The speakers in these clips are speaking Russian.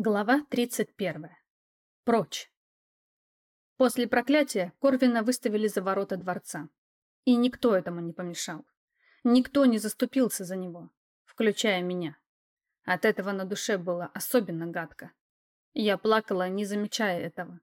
Глава 31. Прочь. После проклятия Корвина выставили за ворота дворца. И никто этому не помешал. Никто не заступился за него, включая меня. От этого на душе было особенно гадко. Я плакала, не замечая этого.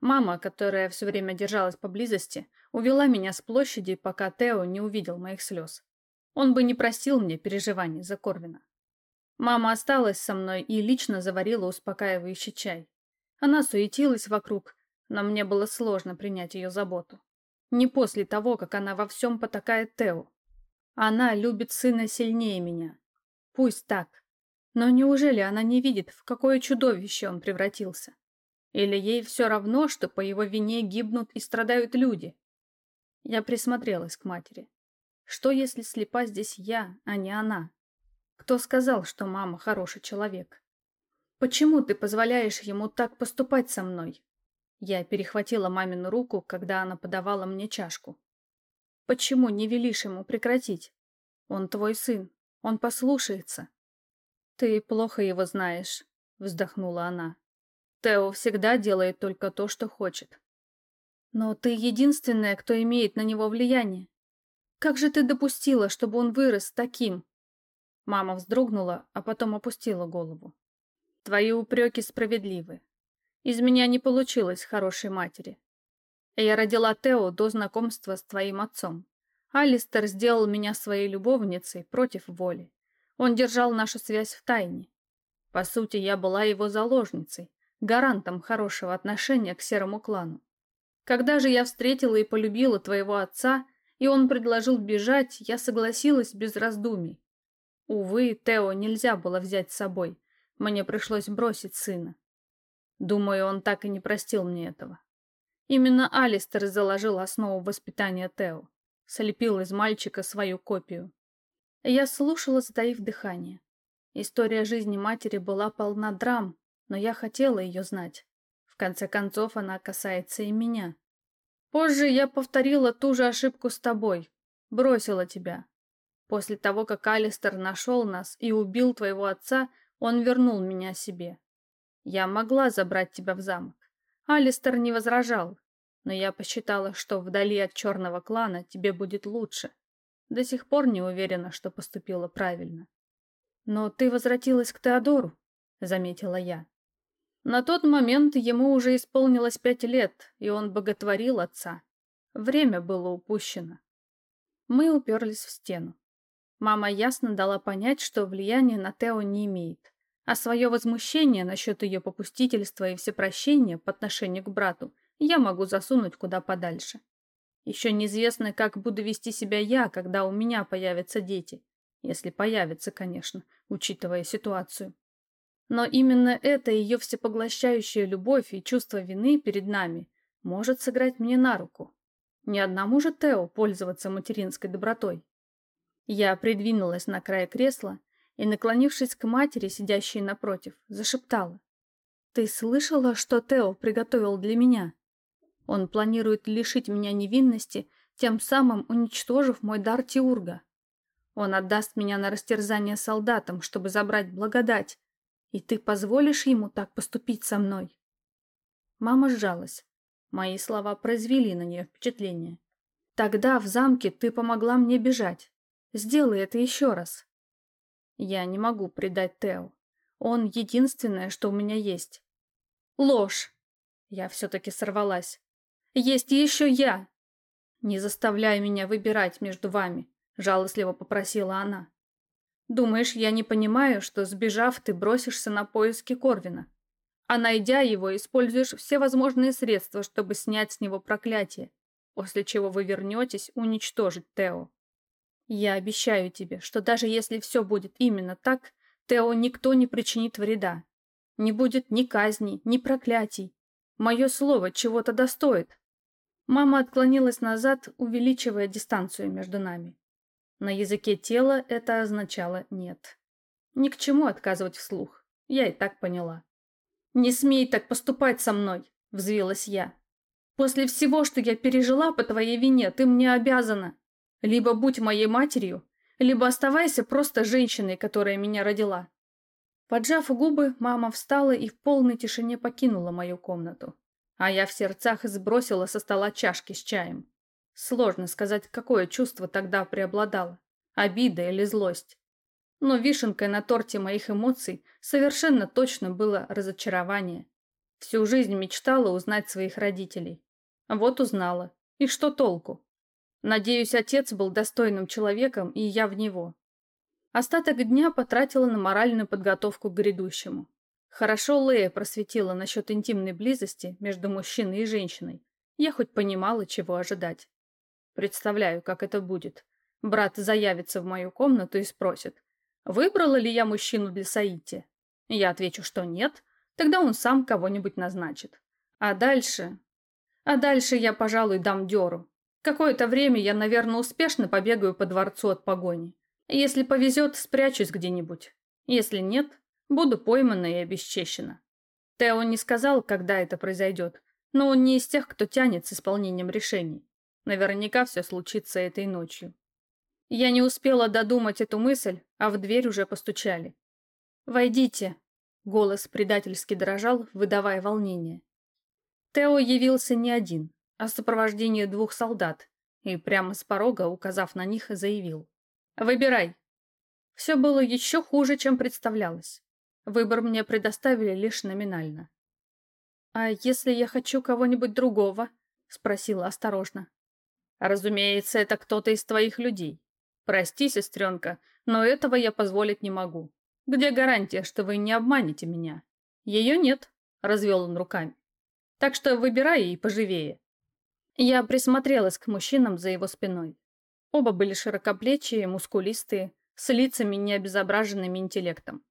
Мама, которая все время держалась поблизости, увела меня с площади, пока Тео не увидел моих слез. Он бы не простил мне переживаний за Корвина. Мама осталась со мной и лично заварила успокаивающий чай. Она суетилась вокруг, но мне было сложно принять ее заботу. Не после того, как она во всем потакает Тео. Она любит сына сильнее меня. Пусть так. Но неужели она не видит, в какое чудовище он превратился? Или ей все равно, что по его вине гибнут и страдают люди? Я присмотрелась к матери. Что, если слепа здесь я, а не она? Кто сказал, что мама хороший человек? Почему ты позволяешь ему так поступать со мной? Я перехватила мамину руку, когда она подавала мне чашку. Почему не велишь ему прекратить? Он твой сын, он послушается. Ты плохо его знаешь, вздохнула она. Тео всегда делает только то, что хочет. Но ты единственная, кто имеет на него влияние. Как же ты допустила, чтобы он вырос таким? Мама вздрогнула, а потом опустила голову. Твои упреки справедливы. Из меня не получилось хорошей матери. Я родила Тео до знакомства с твоим отцом. Алистер сделал меня своей любовницей против воли. Он держал нашу связь в тайне. По сути, я была его заложницей, гарантом хорошего отношения к серому клану. Когда же я встретила и полюбила твоего отца, и он предложил бежать, я согласилась без раздумий. Увы, Тео нельзя было взять с собой. Мне пришлось бросить сына. Думаю, он так и не простил мне этого. Именно Алистер заложил основу воспитания Тео. Слепил из мальчика свою копию. Я слушала, затаив дыхание. История жизни матери была полна драм, но я хотела ее знать. В конце концов, она касается и меня. Позже я повторила ту же ошибку с тобой. Бросила тебя, После того, как Алистер нашел нас и убил твоего отца, он вернул меня себе. Я могла забрать тебя в замок. Алистер не возражал, но я посчитала, что вдали от черного клана тебе будет лучше. До сих пор не уверена, что поступила правильно. Но ты возвратилась к Теодору, заметила я. На тот момент ему уже исполнилось пять лет, и он боготворил отца. Время было упущено. Мы уперлись в стену. Мама ясно дала понять, что влияния на Тео не имеет, а свое возмущение насчет ее попустительства и всепрощения по отношению к брату я могу засунуть куда подальше. Еще неизвестно, как буду вести себя я, когда у меня появятся дети. Если появятся, конечно, учитывая ситуацию. Но именно эта ее всепоглощающая любовь и чувство вины перед нами может сыграть мне на руку. Ни одному же Тео пользоваться материнской добротой. Я придвинулась на край кресла и, наклонившись к матери, сидящей напротив, зашептала. «Ты слышала, что Тео приготовил для меня? Он планирует лишить меня невинности, тем самым уничтожив мой дар Тиурга. Он отдаст меня на растерзание солдатам, чтобы забрать благодать, и ты позволишь ему так поступить со мной?» Мама сжалась. Мои слова произвели на нее впечатление. «Тогда в замке ты помогла мне бежать. Сделай это еще раз. Я не могу предать Тео. Он единственное, что у меня есть. Ложь. Я все-таки сорвалась. Есть еще я. Не заставляй меня выбирать между вами, жалостливо попросила она. Думаешь, я не понимаю, что, сбежав, ты бросишься на поиски Корвина? А найдя его, используешь все возможные средства, чтобы снять с него проклятие, после чего вы вернетесь уничтожить Тео. Я обещаю тебе, что даже если все будет именно так, Тео никто не причинит вреда. Не будет ни казни, ни проклятий. Мое слово чего-то достоит. Мама отклонилась назад, увеличивая дистанцию между нами. На языке тела это означало «нет». Ни к чему отказывать вслух. Я и так поняла. «Не смей так поступать со мной!» – взвилась я. «После всего, что я пережила по твоей вине, ты мне обязана!» Либо будь моей матерью, либо оставайся просто женщиной, которая меня родила. Поджав губы, мама встала и в полной тишине покинула мою комнату. А я в сердцах сбросила со стола чашки с чаем. Сложно сказать, какое чувство тогда преобладало. Обида или злость. Но вишенкой на торте моих эмоций совершенно точно было разочарование. Всю жизнь мечтала узнать своих родителей. Вот узнала. И что толку? Надеюсь, отец был достойным человеком, и я в него. Остаток дня потратила на моральную подготовку к грядущему. Хорошо Лея просветила насчет интимной близости между мужчиной и женщиной. Я хоть понимала, чего ожидать. Представляю, как это будет. Брат заявится в мою комнату и спросит, выбрала ли я мужчину для Саити. Я отвечу, что нет, тогда он сам кого-нибудь назначит. А дальше... А дальше я, пожалуй, дам дёру. Какое-то время я, наверное, успешно побегаю по дворцу от погони. Если повезет, спрячусь где-нибудь. Если нет, Буду поймана и обесчещена. Тео не сказал, когда это произойдет, но он не из тех, кто тянет с исполнением решений. Наверняка все случится этой ночью. Я не успела додумать эту мысль, а в дверь уже постучали. «Войдите!» — голос предательски дрожал, выдавая волнение. Тео явился не один, в сопровождении двух солдат, и прямо с порога, указав на них, заявил. «Выбирай!» Все было еще хуже, чем представлялось. Выбор мне предоставили лишь номинально. «А если я хочу кого-нибудь другого?» — спросила осторожно. «Разумеется, это кто-то из твоих людей. Прости, сестренка, но этого я позволить не могу. Где гарантия, что вы не обманете меня?» «Ее нет», — развел он руками. «Так что выбирай и поживее». Я присмотрелась к мужчинам за его спиной. Оба были широкоплечие, мускулистые, с лицами, не обезображенными интеллектом.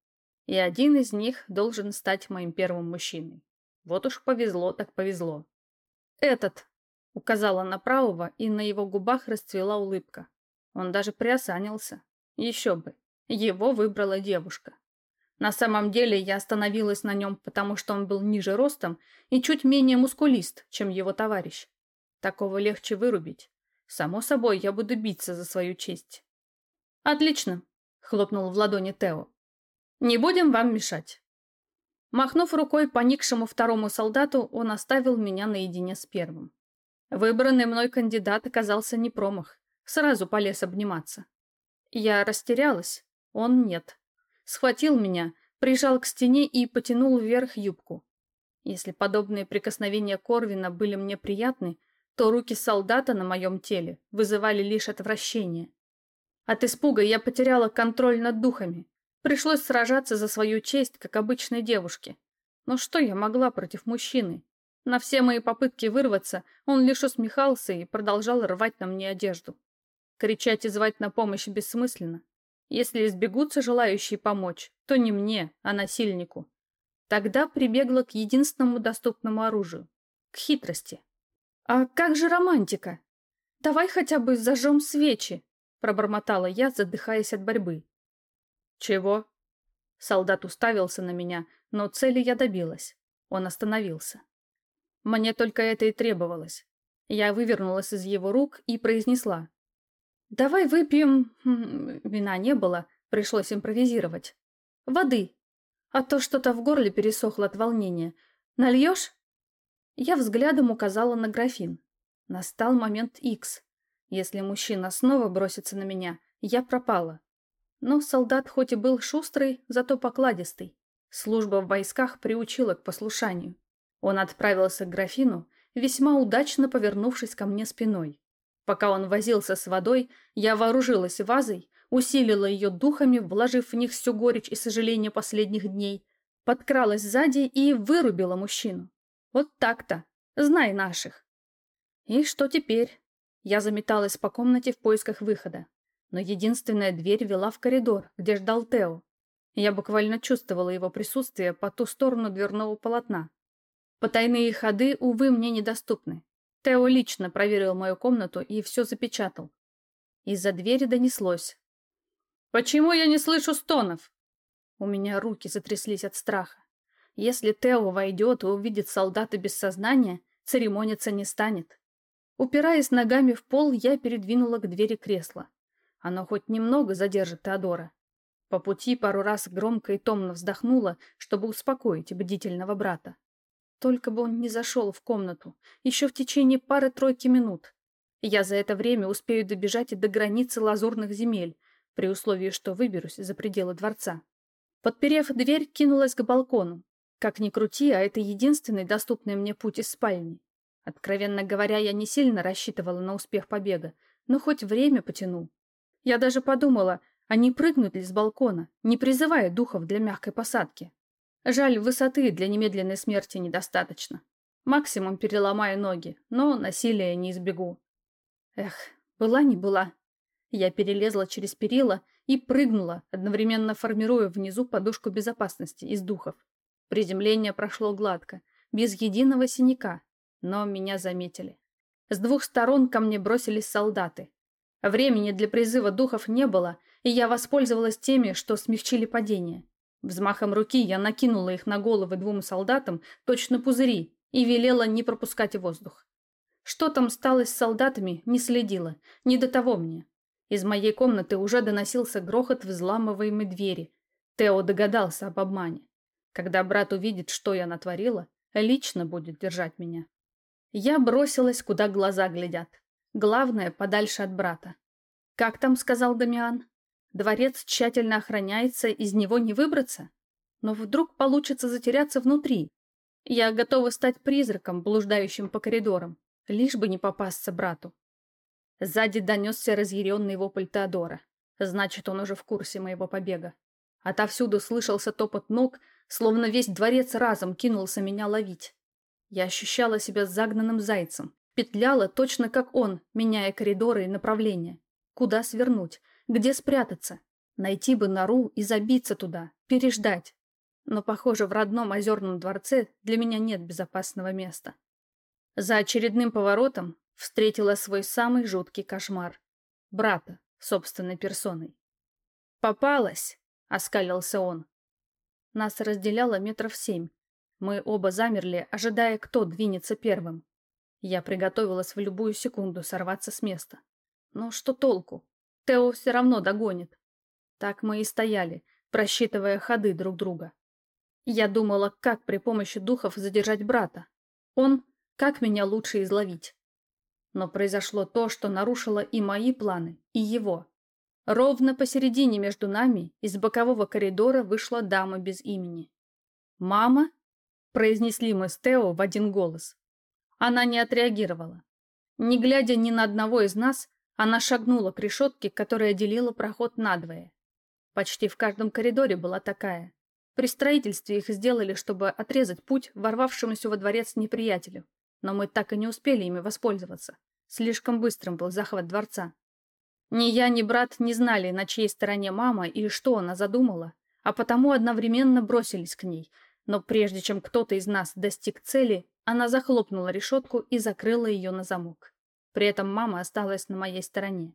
И один из них должен стать моим первым мужчиной. Вот уж повезло так повезло. «Этот!» — указала на правого, и на его губах расцвела улыбка. Он даже приосанился. Еще бы. Его выбрала девушка. На самом деле я остановилась на нем, потому что он был ниже ростом и чуть менее мускулист, чем его товарищ. Такого легче вырубить. Само собой, я буду биться за свою честь. «Отлично!» — хлопнул в ладони Тео. Не будем вам мешать». Махнув рукой поникшему второму солдату, он оставил меня наедине с первым. Выбранный мной кандидат оказался не промах. Сразу полез обниматься. Я растерялась, он нет. Схватил меня, прижал к стене и потянул вверх юбку. Если подобные прикосновения Корвина были мне приятны, то руки солдата на моем теле вызывали лишь отвращение. От испуга я потеряла контроль над духами. Пришлось сражаться за свою честь, как обычной девушке. Но что я могла против мужчины? На все мои попытки вырваться он лишь усмехался и продолжал рвать на мне одежду. Кричать и звать на помощь бессмысленно. Если избегутся желающие помочь, то не мне, а насильнику. Тогда прибегла к единственному доступному оружию — к хитрости. «А как же романтика? Давай хотя бы зажжем свечи», — пробормотала я, задыхаясь от борьбы. «Чего?» Солдат уставился на меня, но цели я добилась. Он остановился. Мне только это и требовалось. Я вывернулась из его рук и произнесла. «Давай выпьем...» Вина не было, пришлось импровизировать. «Воды. А то что-то в горле пересохло от волнения. Нальешь?» Я взглядом указала на графин. Настал момент Икс. Если мужчина снова бросится на меня, я пропала. Но солдат хоть и был шустрый, зато покладистый. Служба в войсках приучила к послушанию. Он отправился к графину, весьма удачно повернувшись ко мне спиной. Пока он возился с водой, я вооружилась вазой, усилила ее духами, вложив в них всю горечь и сожаление последних дней, подкралась сзади и вырубила мужчину. Вот так-то. Знай наших. И что теперь? Я заметалась по комнате в поисках выхода но единственная дверь вела в коридор, где ждал Тео. Я буквально чувствовала его присутствие по ту сторону дверного полотна. Потайные ходы, увы, мне недоступны. Тео лично проверил мою комнату и все запечатал. Из-за двери донеслось. «Почему я не слышу стонов?» У меня руки затряслись от страха. Если Тео войдет и увидит солдата без сознания, церемониться не станет. Упираясь ногами в пол, я передвинула к двери кресло. Оно хоть немного задержит Теодора. По пути пару раз громко и томно вздохнула, чтобы успокоить бдительного брата. Только бы он не зашел в комнату, еще в течение пары-тройки минут. Я за это время успею добежать и до границы лазурных земель, при условии, что выберусь за пределы дворца. Подперев дверь, кинулась к балкону. Как ни крути, а это единственный доступный мне путь из спальни. Откровенно говоря, я не сильно рассчитывала на успех побега, но хоть время потяну. Я даже подумала, а не прыгнуть ли с балкона, не призывая духов для мягкой посадки. Жаль, высоты для немедленной смерти недостаточно. Максимум переломаю ноги, но насилия не избегу. Эх, была не была. Я перелезла через перила и прыгнула, одновременно формируя внизу подушку безопасности из духов. Приземление прошло гладко, без единого синяка, но меня заметили. С двух сторон ко мне бросились солдаты. Времени для призыва духов не было, и я воспользовалась теми, что смягчили падение. Взмахом руки я накинула их на головы двум солдатам, точно пузыри, и велела не пропускать воздух. Что там стало с солдатами, не следила, не до того мне. Из моей комнаты уже доносился грохот взламываемой двери. Тео догадался об обмане. Когда брат увидит, что я натворила, лично будет держать меня. Я бросилась, куда глаза глядят. Главное, подальше от брата. «Как там?» — сказал Дамиан. Дворец тщательно охраняется, из него не выбраться. Но вдруг получится затеряться внутри. Я готова стать призраком, блуждающим по коридорам, лишь бы не попасться брату. Сзади донесся разъяренный вопль Теодора. Значит, он уже в курсе моего побега. Отовсюду слышался топот ног, словно весь дворец разом кинулся меня ловить. Я ощущала себя загнанным зайцем, петляла точно как он, меняя коридоры и направления. Куда свернуть? Где спрятаться? Найти бы нору и забиться туда, переждать. Но, похоже, в родном озерном дворце для меня нет безопасного места. За очередным поворотом встретила свой самый жуткий кошмар. Брата, собственной персоной. «Попалась!» — оскалился он. Нас разделяло метров семь. Мы оба замерли, ожидая, кто двинется первым. Я приготовилась в любую секунду сорваться с места. Но что толку? Тео все равно догонит. Так мы и стояли, просчитывая ходы друг друга. Я думала, как при помощи духов задержать брата. Он, как меня лучше изловить. Но произошло то, что нарушило и мои планы, и его. Ровно посередине между нами из бокового коридора вышла дама без имени. «Мама?» – произнесли мы с Тео в один голос. Она не отреагировала. Не глядя ни на одного из нас, она шагнула к решетке, которая делила проход надвое. Почти в каждом коридоре была такая. При строительстве их сделали, чтобы отрезать путь ворвавшемуся во дворец неприятелю. Но мы так и не успели ими воспользоваться. Слишком быстрым был захват дворца. Ни я, ни брат не знали, на чьей стороне мама и что она задумала, а потому одновременно бросились к ней. Но прежде чем кто-то из нас достиг цели, она захлопнула решетку и закрыла ее на замок. При этом мама осталась на моей стороне.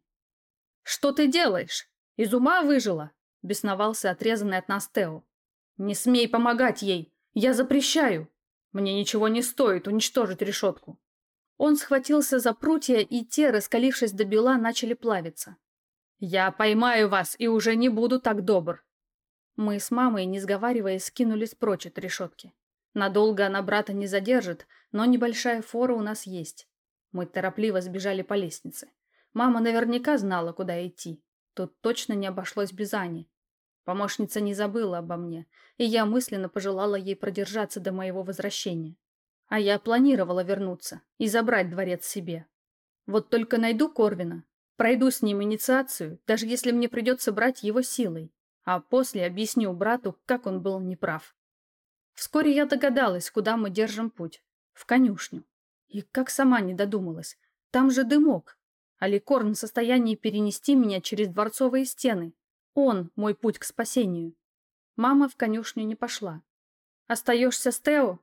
«Что ты делаешь? Из ума выжила?» – бесновался отрезанный от нас Тео. «Не смей помогать ей! Я запрещаю! Мне ничего не стоит уничтожить решетку!» Он схватился за прутья, и те, раскалившись до бела, начали плавиться. «Я поймаю вас и уже не буду так добр!» Мы с мамой, не сговариваясь, скинулись прочь от решетки. Надолго она брата не задержит, но небольшая фора у нас есть. Мы торопливо сбежали по лестнице. Мама наверняка знала, куда идти. Тут точно не обошлось без Ани. Помощница не забыла обо мне, и я мысленно пожелала ей продержаться до моего возвращения. А я планировала вернуться и забрать дворец себе. Вот только найду Корвина, пройду с ним инициацию, даже если мне придется брать его силой, а после объясню брату, как он был неправ. Вскоре я догадалась, куда мы держим путь. В конюшню. И как сама не додумалась. Там же дымок. А Ликорн в состоянии перенести меня через дворцовые стены. Он – мой путь к спасению. Мама в конюшню не пошла. «Остаешься с Тео?»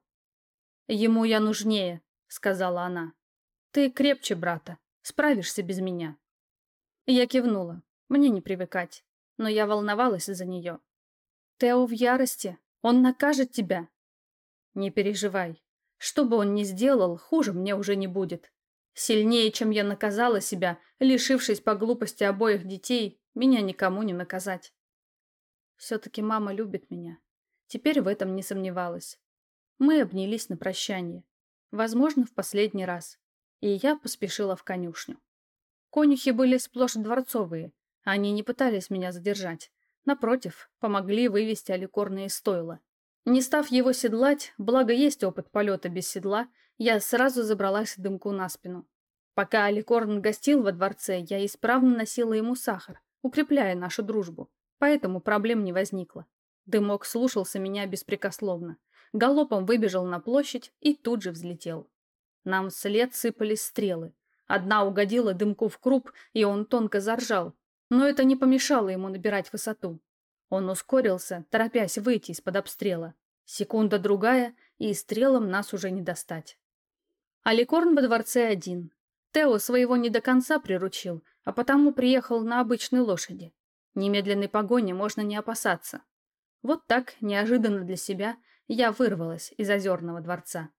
«Ему я нужнее», – сказала она. «Ты крепче брата. Справишься без меня». Я кивнула. Мне не привыкать. Но я волновалась за нее. «Тео в ярости. Он накажет тебя». «Не переживай. Что бы он ни сделал, хуже мне уже не будет. Сильнее, чем я наказала себя, лишившись по глупости обоих детей, меня никому не наказать. Все-таки мама любит меня. Теперь в этом не сомневалась. Мы обнялись на прощание. Возможно, в последний раз. И я поспешила в конюшню. Конюхи были сплошь дворцовые. Они не пытались меня задержать. Напротив, помогли вывести аликорна из стойла. Не став его седлать, благо есть опыт полета без седла, я сразу забралась дымку на спину. Пока Аликорн гостил во дворце, я исправно носила ему сахар, укрепляя нашу дружбу. Поэтому проблем не возникло. Дымок слушался меня беспрекословно. Галопом выбежал на площадь и тут же взлетел. Нам вслед сыпались стрелы. Одна угодила дымку в круп, и он тонко заржал. Но это не помешало ему набирать высоту. Он ускорился, торопясь выйти из-под обстрела. Секунда-другая, и стрелам нас уже не достать. Аликорн во дворце один. Тео своего не до конца приручил, а потому приехал на обычной лошади. Немедленной погони можно не опасаться. Вот так, неожиданно для себя, я вырвалась из озерного дворца.